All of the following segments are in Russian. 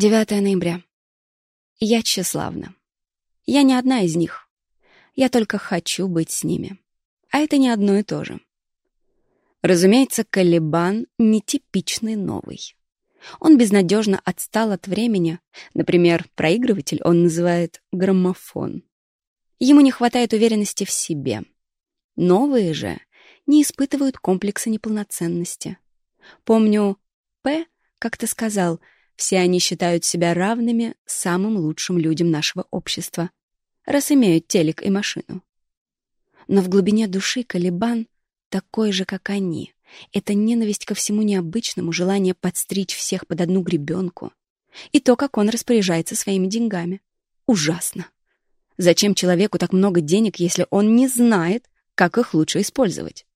9 ноября. Я тщеславна. Я не одна из них. Я только хочу быть с ними. А это не одно и то же. Разумеется, Калибан нетипичный новый. Он безнадежно отстал от времени. Например, проигрыватель он называет граммофон. Ему не хватает уверенности в себе. Новые же не испытывают комплекса неполноценности. Помню, П как-то сказал — все они считают себя равными самым лучшим людям нашего общества, раз имеют телек и машину. Но в глубине души Калибан такой же, как они. Это ненависть ко всему необычному, желание подстричь всех под одну гребенку. И то, как он распоряжается своими деньгами. Ужасно. Зачем человеку так много денег, если он не знает, как их лучше использовать?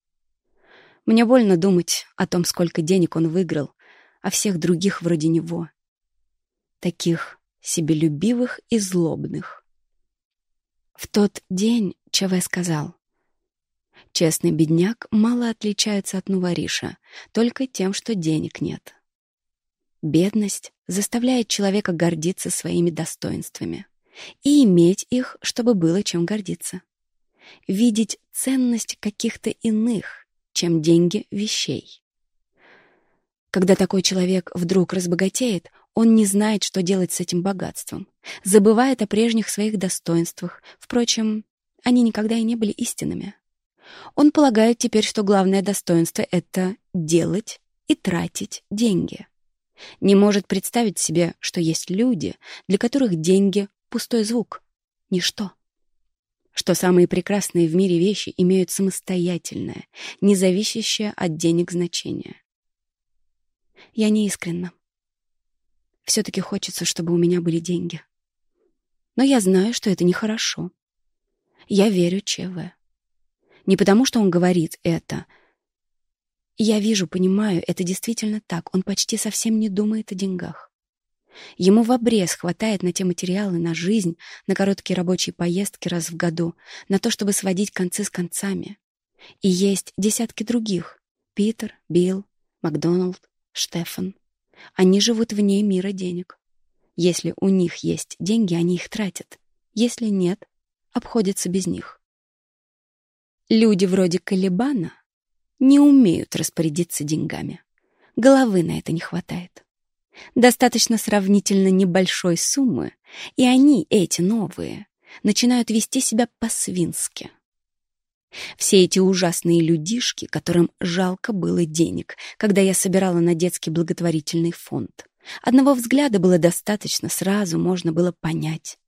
Мне больно думать о том, сколько денег он выиграл, а всех других вроде него. Таких себелюбивых и злобных. В тот день ЧВ сказал, «Честный бедняк мало отличается от нувариша, только тем, что денег нет. Бедность заставляет человека гордиться своими достоинствами и иметь их, чтобы было чем гордиться. Видеть ценность каких-то иных, чем деньги вещей. Когда такой человек вдруг разбогатеет, он не знает, что делать с этим богатством, забывает о прежних своих достоинствах. Впрочем, они никогда и не были истинными. Он полагает теперь, что главное достоинство — это делать и тратить деньги. Не может представить себе, что есть люди, для которых деньги — пустой звук, ничто. Что самые прекрасные в мире вещи имеют самостоятельное, независящее от денег значение. Я не искренна. Все-таки хочется, чтобы у меня были деньги. Но я знаю, что это нехорошо. Я верю ЧВ. Не потому, что он говорит это. Я вижу, понимаю, это действительно так. Он почти совсем не думает о деньгах. Ему в обрез хватает на те материалы, на жизнь, на короткие рабочие поездки раз в году, на то, чтобы сводить концы с концами. И есть десятки других. Питер, Билл, Макдоналд, Штефан. Они живут вне мира денег. Если у них есть деньги, они их тратят. Если нет, обходятся без них. Люди вроде Калибана не умеют распорядиться деньгами. Головы на это не хватает. Достаточно сравнительно небольшой суммы, и они, эти новые, начинают вести себя по-свински. Все эти ужасные людишки, которым жалко было денег, когда я собирала на детский благотворительный фонд. Одного взгляда было достаточно, сразу можно было понять.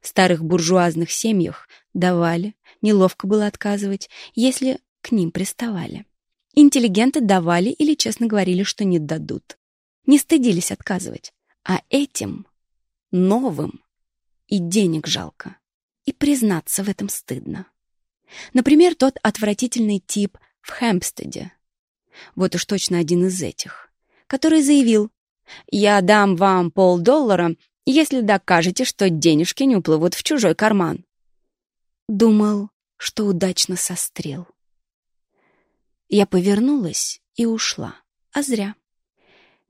В старых буржуазных семьях давали, неловко было отказывать, если к ним приставали. Интеллигенты давали или честно говорили, что не дадут. Не стыдились отказывать. А этим, новым, и денег жалко. И признаться в этом стыдно. Например, тот отвратительный тип в Хэмпстеде. Вот уж точно один из этих, который заявил, «Я дам вам полдоллара, если докажете, что денежки не уплывут в чужой карман». Думал, что удачно сострел. Я повернулась и ушла, а зря.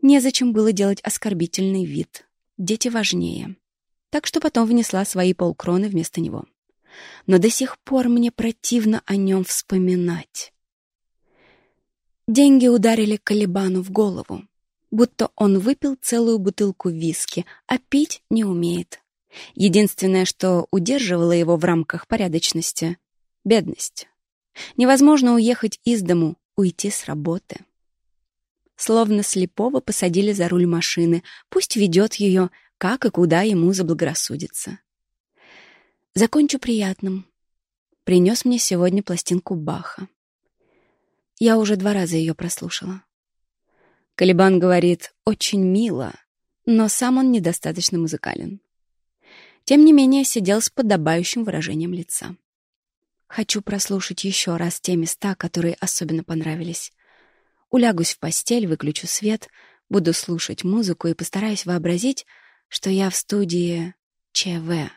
Незачем было делать оскорбительный вид. Дети важнее. Так что потом внесла свои полкроны вместо него но до сих пор мне противно о нем вспоминать. Деньги ударили Калибану в голову, будто он выпил целую бутылку виски, а пить не умеет. Единственное, что удерживало его в рамках порядочности — бедность. Невозможно уехать из дому, уйти с работы. Словно слепого посадили за руль машины, пусть ведет ее, как и куда ему заблагорассудится. Закончу приятным. Принес мне сегодня пластинку Баха. Я уже два раза ее прослушала. Калибан говорит «очень мило», но сам он недостаточно музыкален. Тем не менее, сидел с подобающим выражением лица. Хочу прослушать еще раз те места, которые особенно понравились. Улягусь в постель, выключу свет, буду слушать музыку и постараюсь вообразить, что я в студии ЧВ.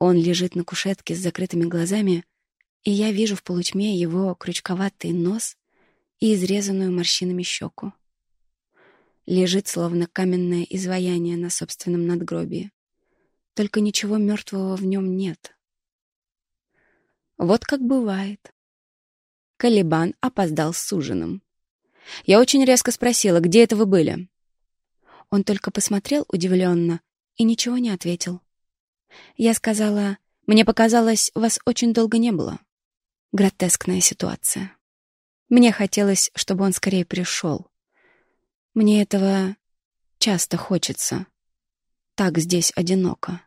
Он лежит на кушетке с закрытыми глазами, и я вижу в полутьме его крючковатый нос и изрезанную морщинами щеку. лежит словно каменное изваяние на собственном надгробии. Только ничего мертвого в нем нет. Вот как бывает. Калибан опоздал с ужином. Я очень резко спросила, где это вы были? Он только посмотрел удивленно и ничего не ответил. Я сказала, мне показалось, вас очень долго не было. Гротескная ситуация. Мне хотелось, чтобы он скорее пришел. Мне этого часто хочется. Так здесь одиноко.